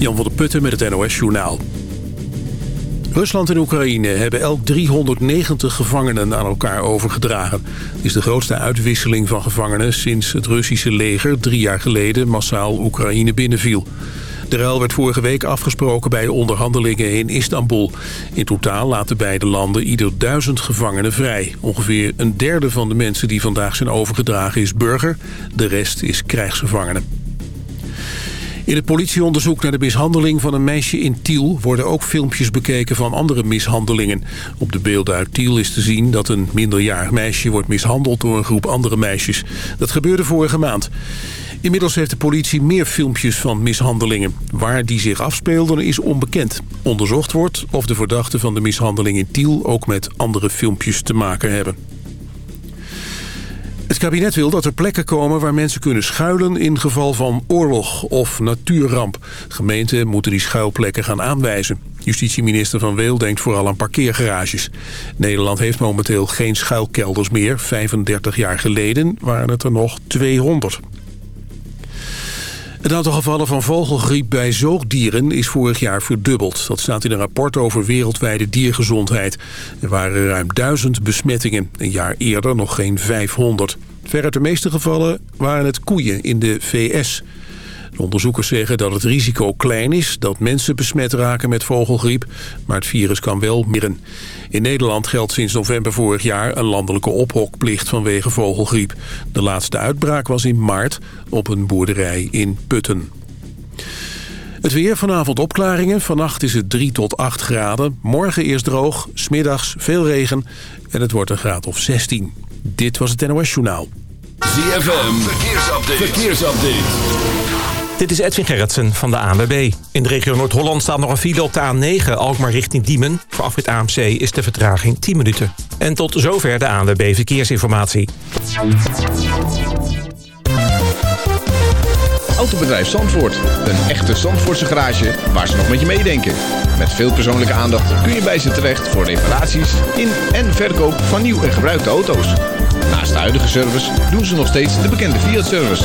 Jan van der Putten met het NOS Journaal. Rusland en Oekraïne hebben elk 390 gevangenen aan elkaar overgedragen. Het is de grootste uitwisseling van gevangenen sinds het Russische leger drie jaar geleden massaal Oekraïne binnenviel. De ruil werd vorige week afgesproken bij onderhandelingen in Istanbul. In totaal laten beide landen ieder duizend gevangenen vrij. Ongeveer een derde van de mensen die vandaag zijn overgedragen is burger. De rest is krijgsgevangenen. In het politieonderzoek naar de mishandeling van een meisje in Tiel... worden ook filmpjes bekeken van andere mishandelingen. Op de beelden uit Tiel is te zien dat een minderjarig meisje wordt mishandeld... door een groep andere meisjes. Dat gebeurde vorige maand. Inmiddels heeft de politie meer filmpjes van mishandelingen. Waar die zich afspeelden is onbekend. Onderzocht wordt of de verdachten van de mishandeling in Tiel... ook met andere filmpjes te maken hebben. Het kabinet wil dat er plekken komen waar mensen kunnen schuilen in geval van oorlog of natuurramp. Gemeenten moeten die schuilplekken gaan aanwijzen. Justitieminister Van Weel denkt vooral aan parkeergarages. Nederland heeft momenteel geen schuilkelders meer. 35 jaar geleden waren het er nog 200. Het aantal gevallen van vogelgriep bij zoogdieren is vorig jaar verdubbeld. Dat staat in een rapport over wereldwijde diergezondheid. Er waren ruim duizend besmettingen. Een jaar eerder nog geen 500. Veruit de meeste gevallen waren het koeien in de VS. De onderzoekers zeggen dat het risico klein is dat mensen besmet raken met vogelgriep, maar het virus kan wel mirren. In Nederland geldt sinds november vorig jaar een landelijke ophokplicht vanwege vogelgriep. De laatste uitbraak was in maart op een boerderij in Putten. Het weer, vanavond opklaringen. Vannacht is het 3 tot 8 graden. Morgen eerst droog, smiddags veel regen en het wordt een graad of 16. Dit was het NOS Journaal. ZFM, verkeersupdate. verkeersupdate. Dit is Edwin Gerritsen van de ANWB. In de regio Noord-Holland staat nog een file op de A9, Alkmaar richting Diemen. Voor afrit AMC is de vertraging 10 minuten. En tot zover de ANWB Verkeersinformatie. Autobedrijf Zandvoort. Een echte Zandvoortse garage waar ze nog met je meedenken. Met veel persoonlijke aandacht kun je bij ze terecht voor reparaties in en verkoop van nieuw en gebruikte auto's. Naast de huidige service doen ze nog steeds de bekende Fiat-service.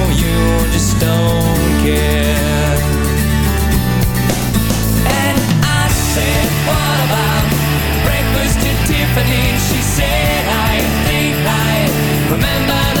just don't care And I said, what about breakfast? She said, I think I remember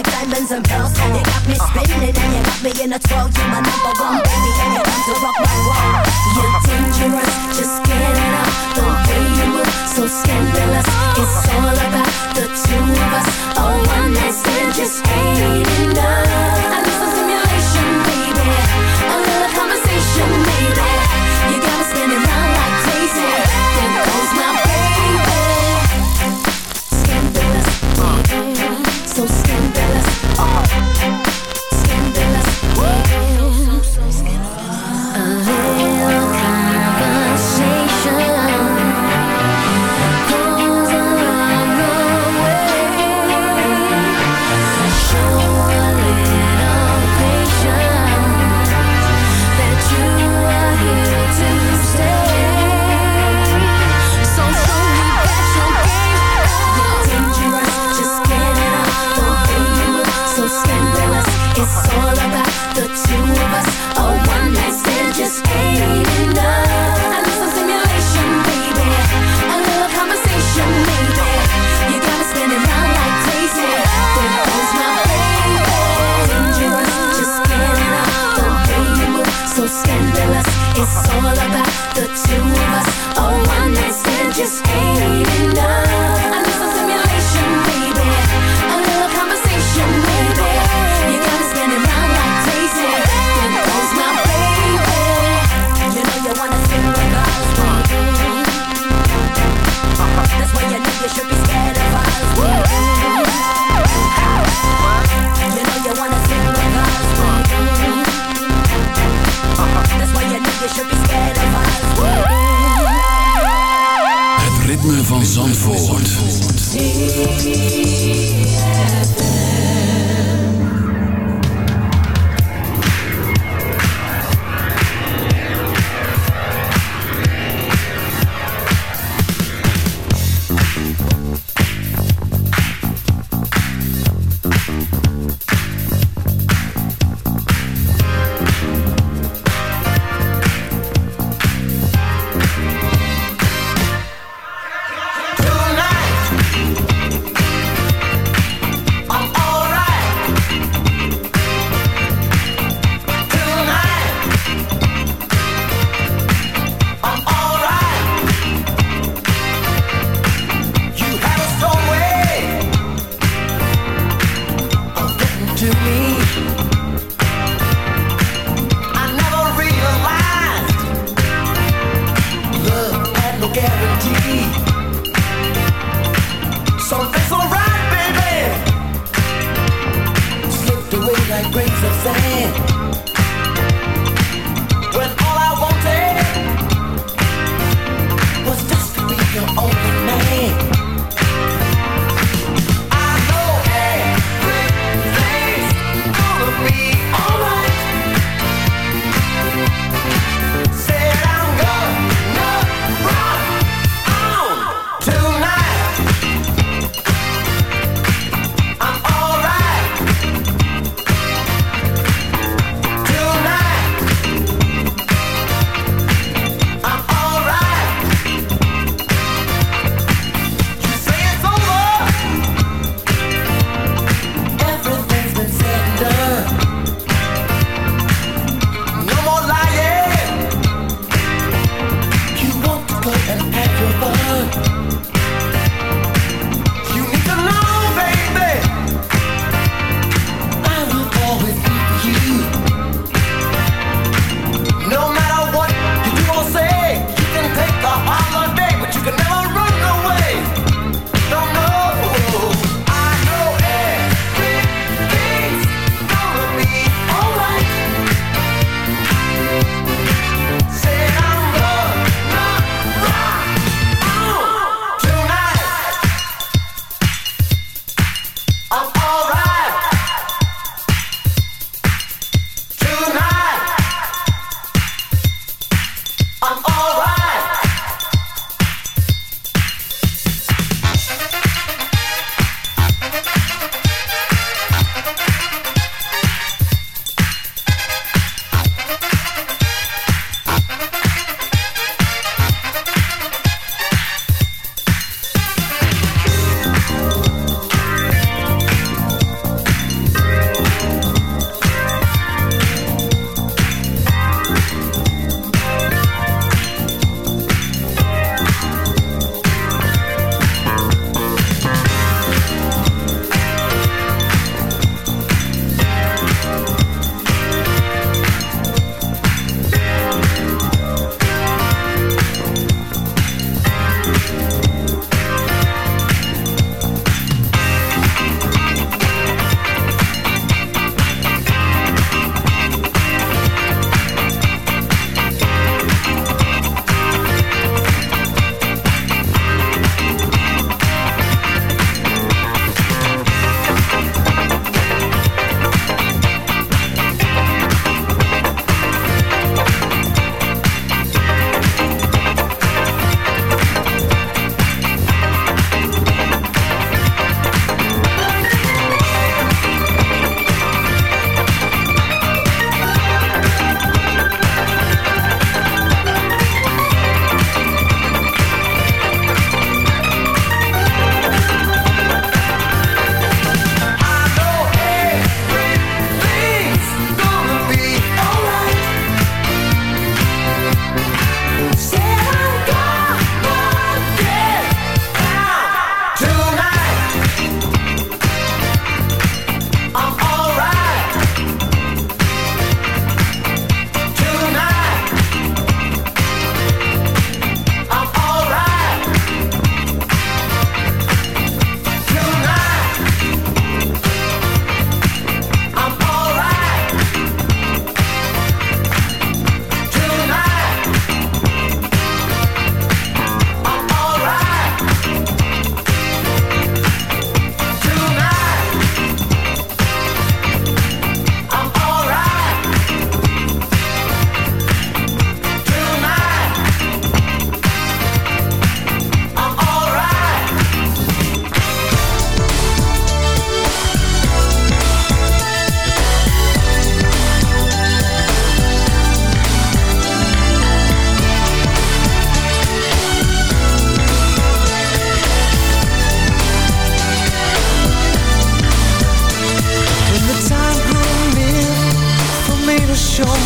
like diamonds and pearls. And you got me spinning and you got me in a twirl. You're my number one baby and you come to rock my world. You're dangerous, just get it up. The way you move, so scandalous. It's all about the two of us. Oh, one night stand just ain't enough. Zandvoort.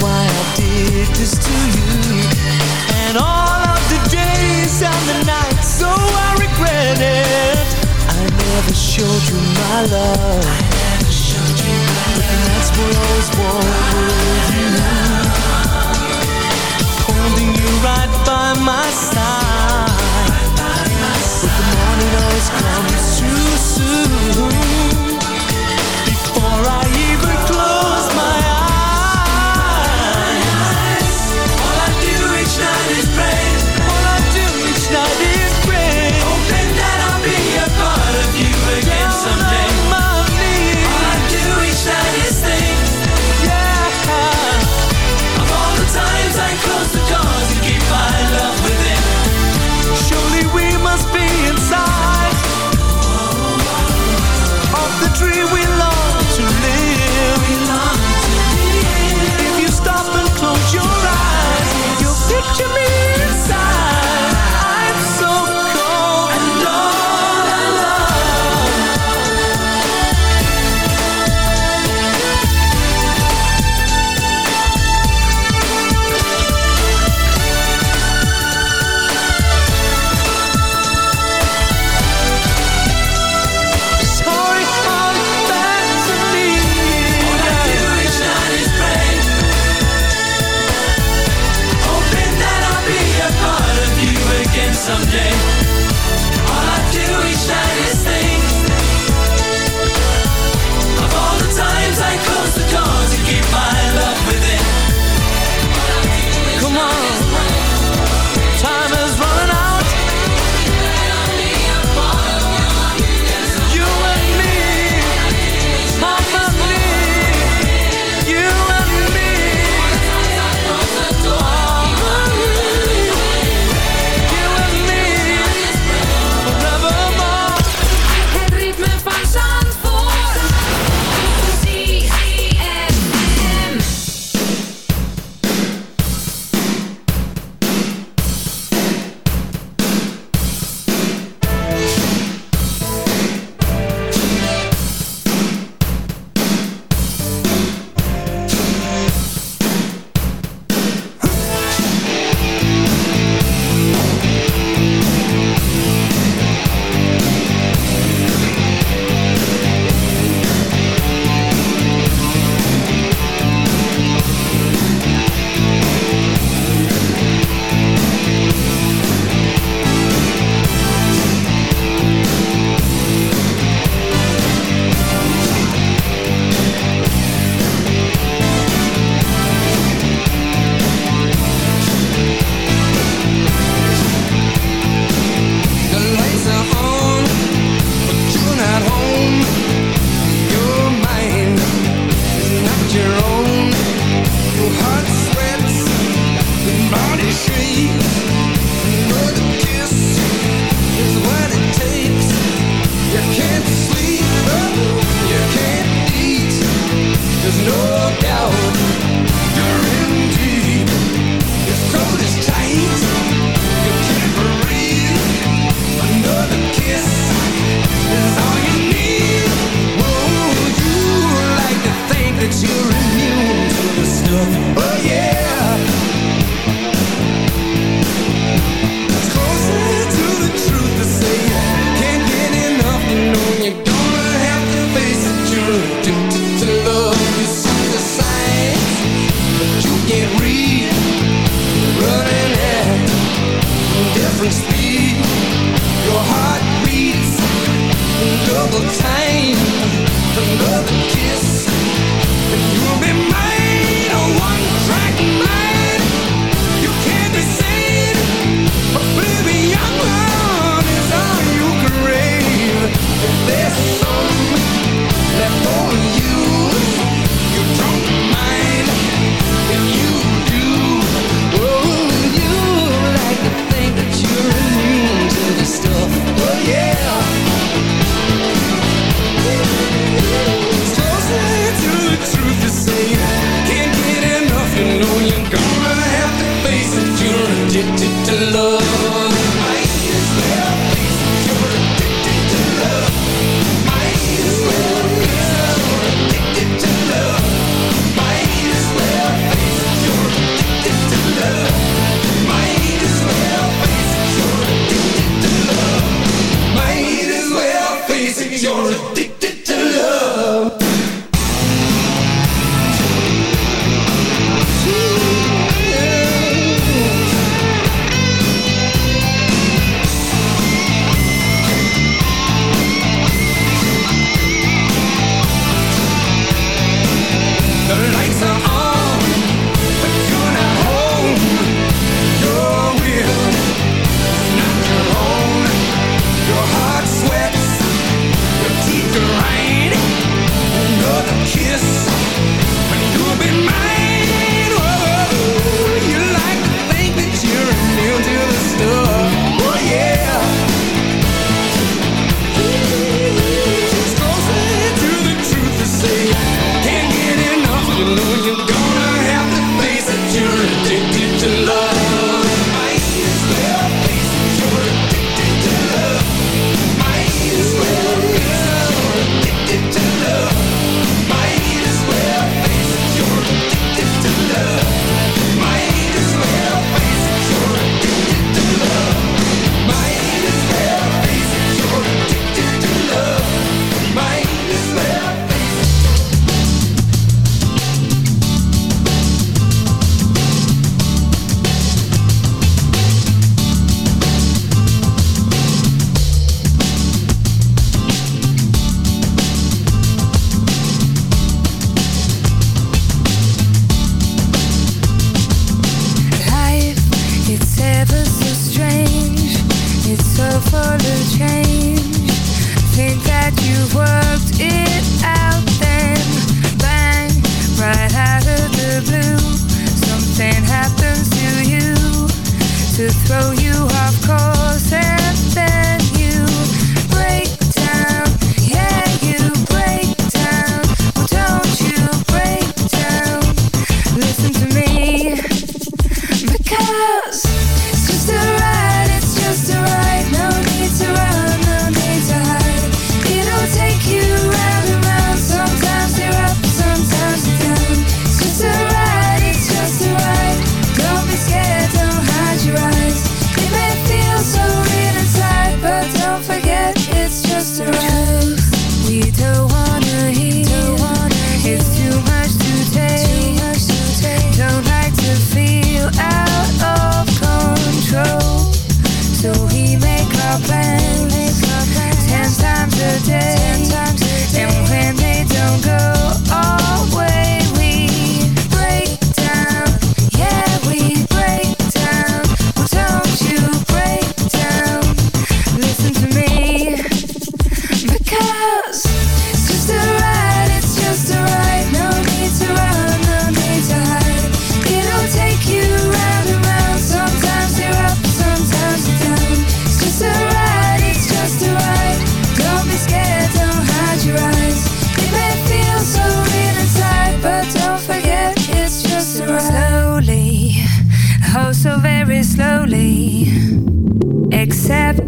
Why I did this to you. And all of the days and the nights, so I regret it. I never showed you my love. I never showed you my love. The nights were always warm with you. Holding you right by my side. But the morning always comes too soon. Before I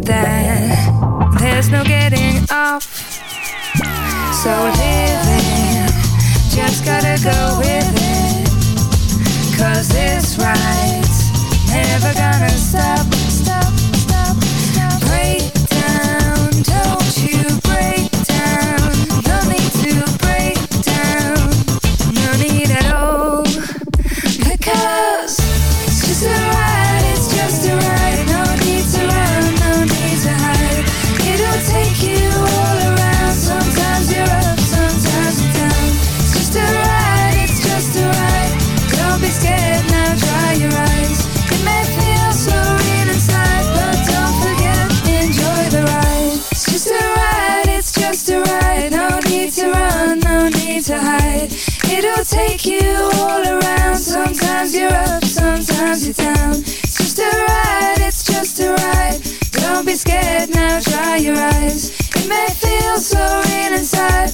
that there's no getting off. So living, just gotta go with it. Cause this ride's never gonna stop, stop. Sometimes you're up, sometimes you're down. It's just a ride, it's just a ride. Don't be scared now, dry your eyes. It may feel so real inside,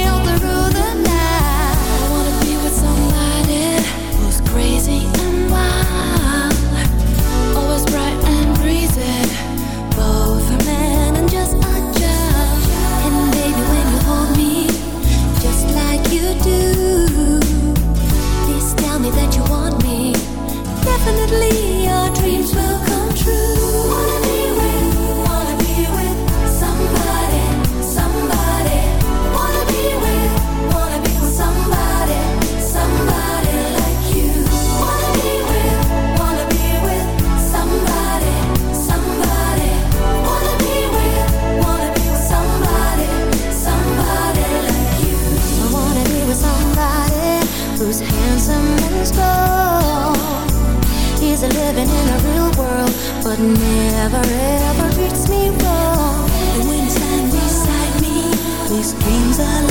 never ever treats me wrong. And when it's time beside me, these dreams are.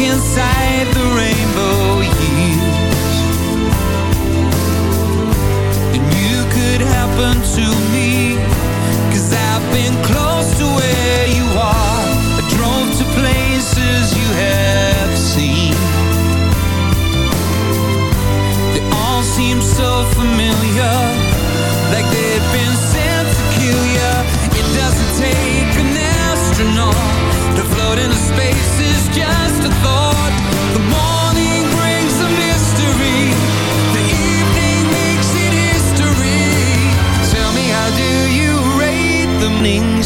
inside the rainbow years. And you could happen to I've been close to where you are. I drove to places you have seen. They all seem so familiar.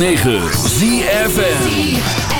106.9 ZFN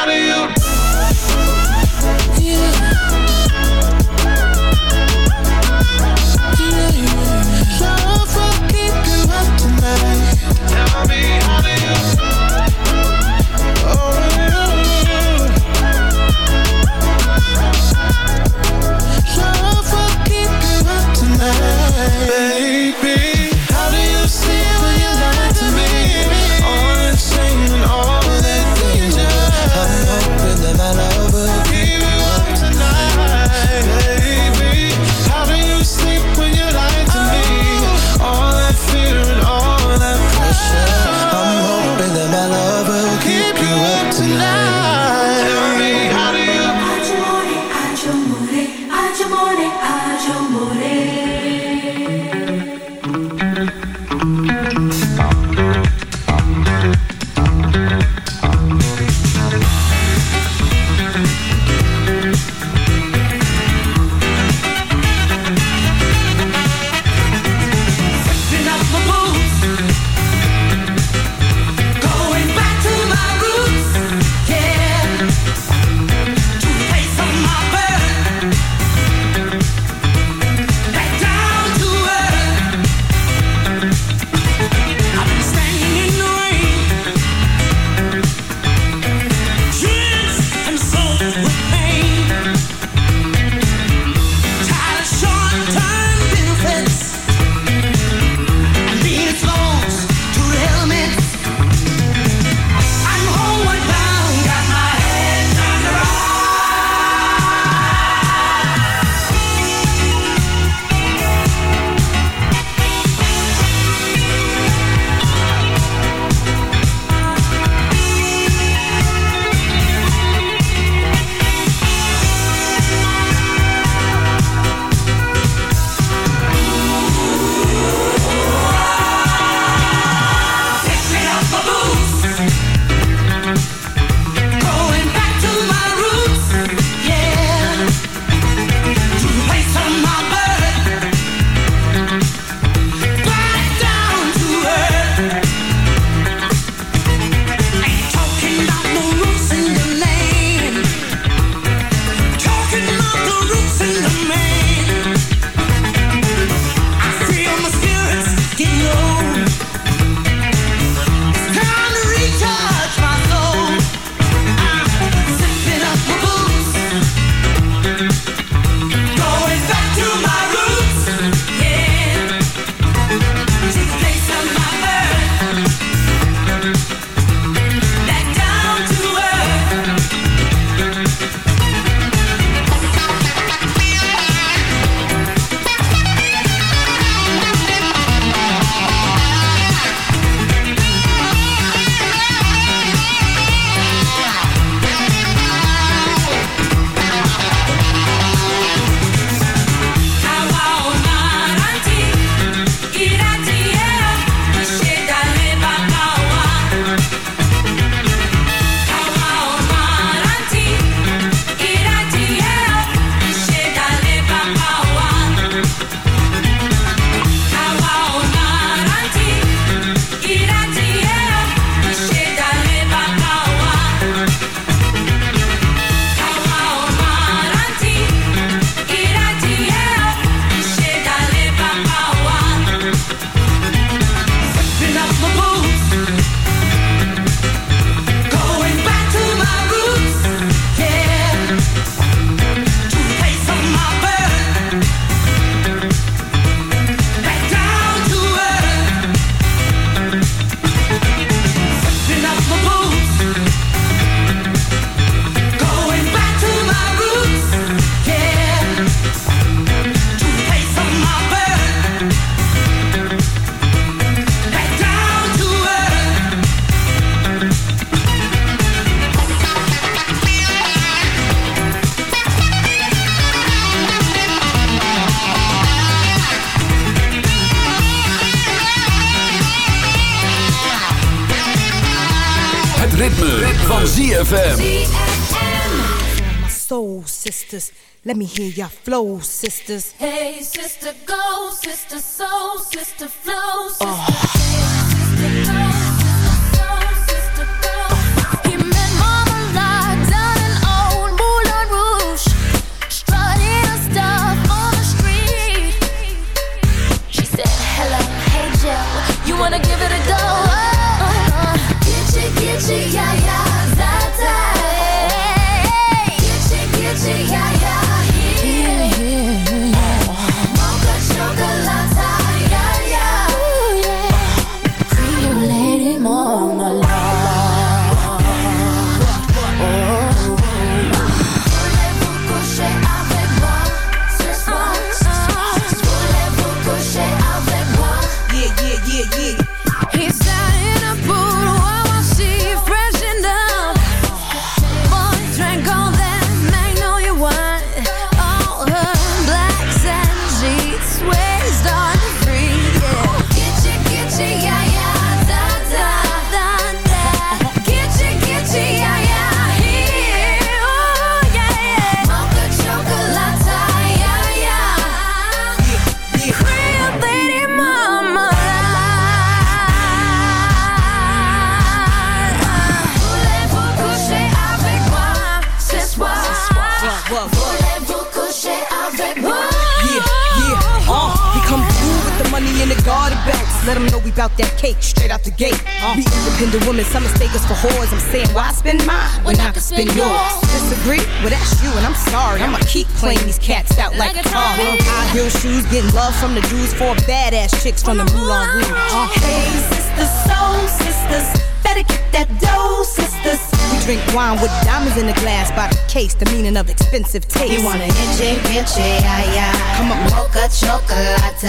Sisters, let me hear your flow sisters. Hey, sister, go, sister, soul, sister, flow, ah. sister. Sister, in the belts. Let them know we bout that cake straight out the gate. We independent women, some mistake us for whores. I'm saying, why spend mine when I can spend yours? Disagree? Well, that's you, and I'm sorry. I'ma keep playing these cats out like a car. High heel shoes, getting love from the dudes, four badass chicks from the Moulin Rouge. Uh, Hey, sisters, soul sisters, better get that dough, sisters. we drink wine with diamonds in the glass by the case, the meaning of expensive taste. You wanna itchy, itchy, yeah, yeah. Come on. Mocha chocolate.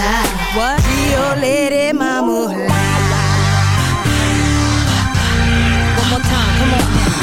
What? Rio Lady Mama. La, la. One more time, come on.